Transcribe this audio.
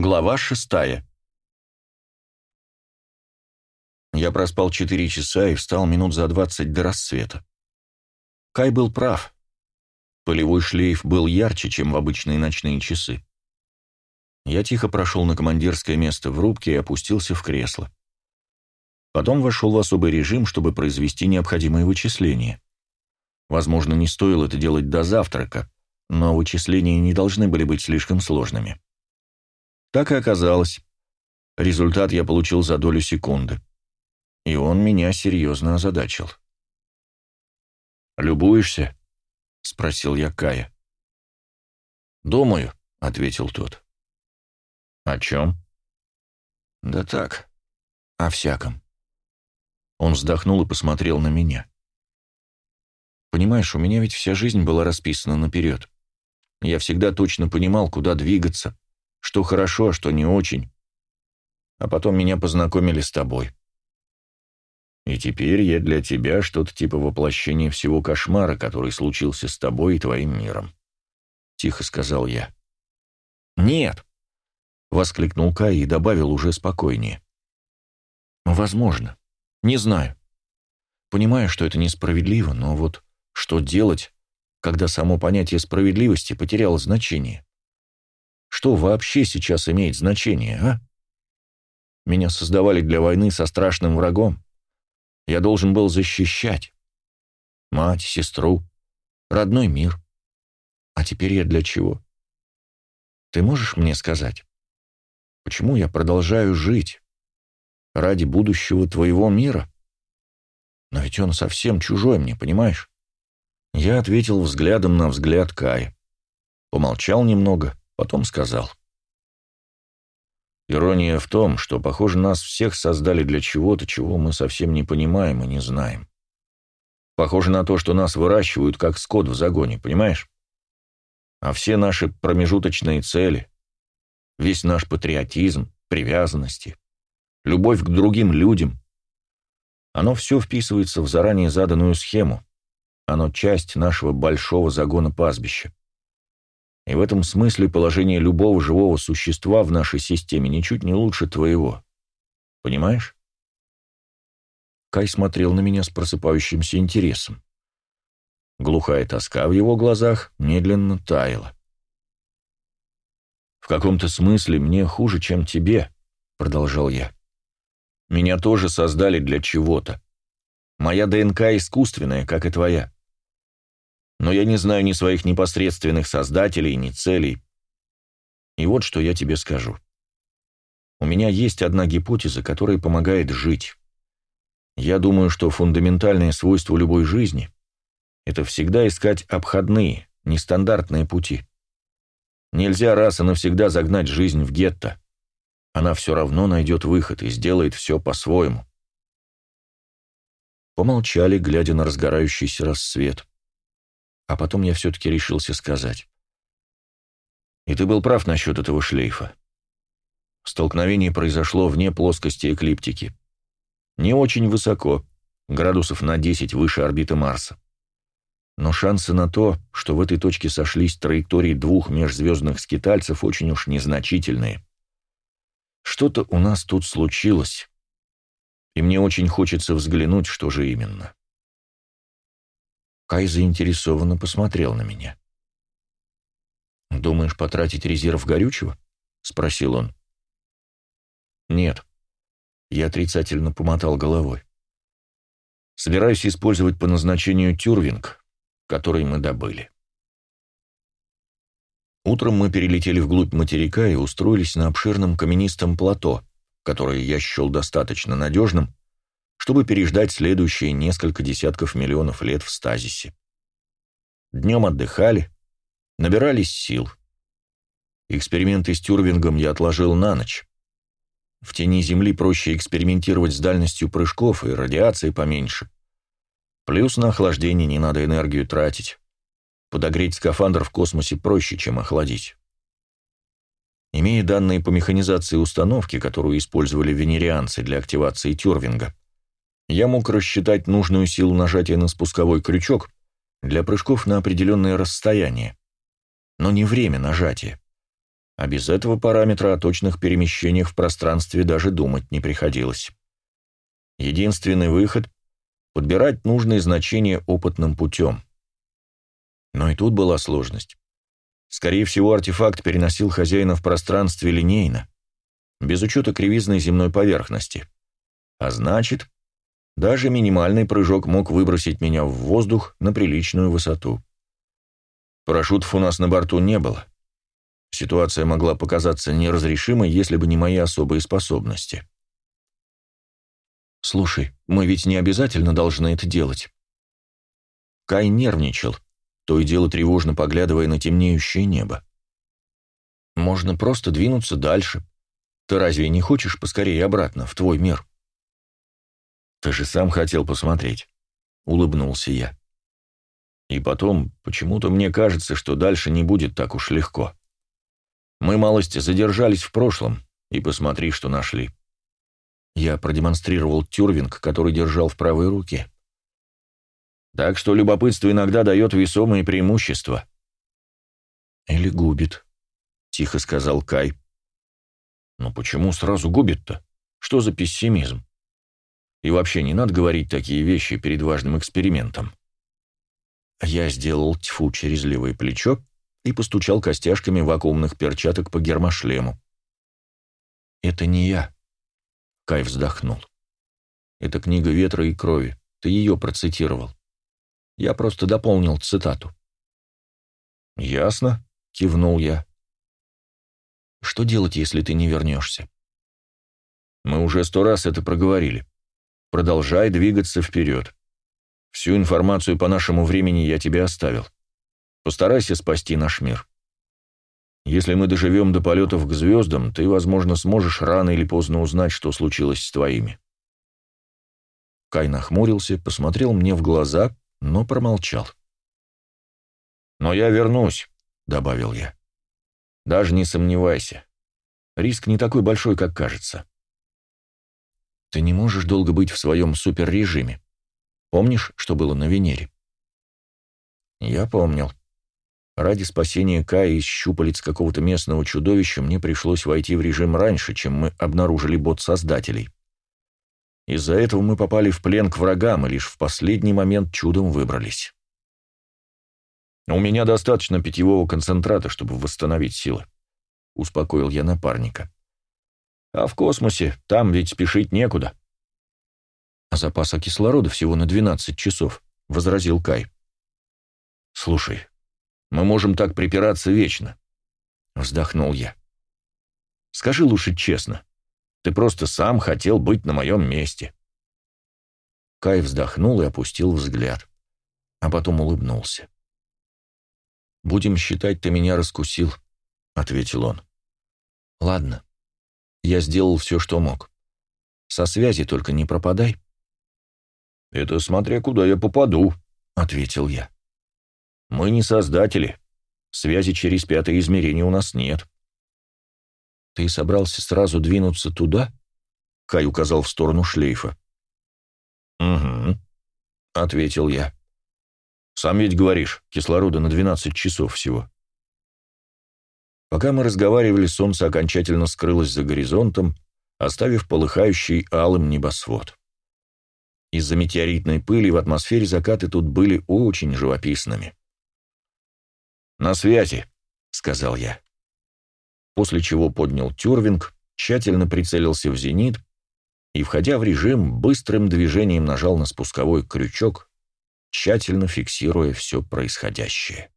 Глава шестая. Я проспал четыре часа и встал минут за двадцать до рассвета. Кай был прав. Полевой шлейф был ярче, чем в обычные ночные часы. Я тихо прошел на командирское место в рубке и опустился в кресло. Потом вошел в особый режим, чтобы произвести необходимые вычисления. Возможно, не стоило это делать до завтрака, но вычисления не должны были быть слишком сложными. Так и оказалось. Результат я получил за долю секунды. И он меня серьезно озадачил. «Любуешься?» — спросил я Кая. «Думаю», — ответил тот. «О чем?» «Да так, о всяком». Он вздохнул и посмотрел на меня. «Понимаешь, у меня ведь вся жизнь была расписана наперед. Я всегда точно понимал, куда двигаться, что хорошо, а что не очень. А потом меня познакомили с тобой. И теперь я для тебя что-то типа воплощения всего кошмара, который случился с тобой и твоим миром. Тихо сказал я. Нет, воскликнул Кай и добавил уже спокойнее. Возможно. Не знаю. Понимаю, что это несправедливо, но вот что делать, когда само понятие справедливости потеряло значение? Что вообще сейчас имеет значение, а? Меня создавали для войны со страшным врагом. Я должен был защищать. Мать, сестру, родной мир. А теперь я для чего? Ты можешь мне сказать, почему я продолжаю жить? Ради будущего твоего мира? Но ведь он совсем чужой мне, понимаешь? Я ответил взглядом на взгляд Кая. Помолчал немного, Потом сказал. Ирония в том, что, похоже, нас всех создали для чего-то, чего мы совсем не понимаем и не знаем. Похоже на то, что нас выращивают, как скот в загоне, понимаешь? А все наши промежуточные цели, весь наш патриотизм, привязанности, любовь к другим людям, оно все вписывается в заранее заданную схему. Оно часть нашего большого загона пастбища. И в этом смысле положение любого живого существа в нашей системе ничуть не лучше твоего. Понимаешь? Кай смотрел на меня с просыпающимся интересом. Глухая тоска в его глазах медленно таяла. «В каком-то смысле мне хуже, чем тебе», — продолжал я. «Меня тоже создали для чего-то. Моя ДНК искусственная, как и твоя но я не знаю ни своих непосредственных создателей, ни целей. И вот что я тебе скажу. У меня есть одна гипотеза, которая помогает жить. Я думаю, что фундаментальное свойство любой жизни — это всегда искать обходные, нестандартные пути. Нельзя раз и навсегда загнать жизнь в гетто. Она все равно найдет выход и сделает все по-своему. Помолчали, глядя на разгорающийся рассвет. А потом я все-таки решился сказать. И ты был прав насчет этого шлейфа. Столкновение произошло вне плоскости эклиптики. Не очень высоко, градусов на 10 выше орбиты Марса. Но шансы на то, что в этой точке сошлись траектории двух межзвездных скитальцев, очень уж незначительные. Что-то у нас тут случилось, и мне очень хочется взглянуть, что же именно. Кай заинтересованно посмотрел на меня. «Думаешь потратить резерв горючего?» — спросил он. «Нет». Я отрицательно помотал головой. «Собираюсь использовать по назначению тюрвинг, который мы добыли». Утром мы перелетели вглубь материка и устроились на обширном каменистом плато, которое я счел достаточно надежным, чтобы переждать следующие несколько десятков миллионов лет в стазисе. Днем отдыхали, набирались сил. Эксперименты с тюрвингом я отложил на ночь. В тени Земли проще экспериментировать с дальностью прыжков и радиацией поменьше. Плюс на охлаждение не надо энергию тратить. Подогреть скафандр в космосе проще, чем охладить. Имея данные по механизации установки, которую использовали венерианцы для активации тюрвинга, я мог рассчитать нужную силу нажатия на спусковой крючок для прыжков на определенное расстояние, но не время нажатия. А без этого параметра о точных перемещениях в пространстве даже думать не приходилось. Единственный выход — подбирать нужные значения опытным путем. Но и тут была сложность. Скорее всего, артефакт переносил хозяина в пространстве линейно, без учета кривизны земной поверхности. А значит, даже минимальный прыжок мог выбросить меня в воздух на приличную высоту. Парашютов у нас на борту не было. Ситуация могла показаться неразрешимой, если бы не мои особые способности. «Слушай, мы ведь не обязательно должны это делать». Кай нервничал, то и дело тревожно поглядывая на темнеющее небо. «Можно просто двинуться дальше. Ты разве не хочешь поскорее обратно, в твой мир?» «Ты же сам хотел посмотреть», — улыбнулся я. «И потом, почему-то мне кажется, что дальше не будет так уж легко. Мы малость задержались в прошлом, и посмотри, что нашли». Я продемонстрировал тюрвинг, который держал в правой руке. Так что любопытство иногда дает весомые преимущества. «Или губит», — тихо сказал Кай. «Но почему сразу губит-то? Что за пессимизм? И вообще не надо говорить такие вещи перед важным экспериментом». Я сделал тьфу через левое плечо и постучал костяшками вакуумных перчаток по гермошлему. «Это не я», Кай вздохнул. «Это книга ветра и крови. Ты ее процитировал. Я просто дополнил цитату». «Ясно», — кивнул я. «Что делать, если ты не вернешься?» «Мы уже сто раз это проговорили. Продолжай двигаться вперед. Всю информацию по нашему времени я тебе оставил. Постарайся спасти наш мир. Если мы доживем до полетов к звездам, ты, возможно, сможешь рано или поздно узнать, что случилось с твоими». Кай нахмурился, посмотрел мне в глаза, но промолчал. «Но я вернусь», — добавил я. «Даже не сомневайся. Риск не такой большой, как кажется». «Ты не можешь долго быть в своем суперрежиме. Помнишь, что было на Венере?» «Я помнил. Ради спасения Кая из щупалец какого-то местного чудовища мне пришлось войти в режим раньше, чем мы обнаружили бот создателей. Из-за этого мы попали в плен к врагам и лишь в последний момент чудом выбрались. «У меня достаточно питьевого концентрата, чтобы восстановить силы», — успокоил я напарника. «А в космосе, там ведь спешить некуда». «А запаса кислорода всего на 12 часов», — возразил Кай. «Слушай, мы можем так припираться вечно. Вздохнул я. Скажи лучше честно. Ты просто сам хотел быть на моем месте. Кай вздохнул и опустил взгляд, а потом улыбнулся. «Будем считать, ты меня раскусил», — ответил он. «Ладно, я сделал все, что мог. Со связи только не пропадай». «Это смотря куда я попаду», — ответил я. Мы не создатели. Связи через пятое измерение у нас нет. Ты собрался сразу двинуться туда? Кай указал в сторону шлейфа. Угу, ответил я. Сам ведь говоришь, кислорода на 12 часов всего. Пока мы разговаривали, солнце окончательно скрылось за горизонтом, оставив полыхающий алым небосвод. Из-за метеоритной пыли в атмосфере закаты тут были очень живописными. «На связи», — сказал я. После чего поднял тюрвинг, тщательно прицелился в зенит и, входя в режим, быстрым движением нажал на спусковой крючок, тщательно фиксируя все происходящее.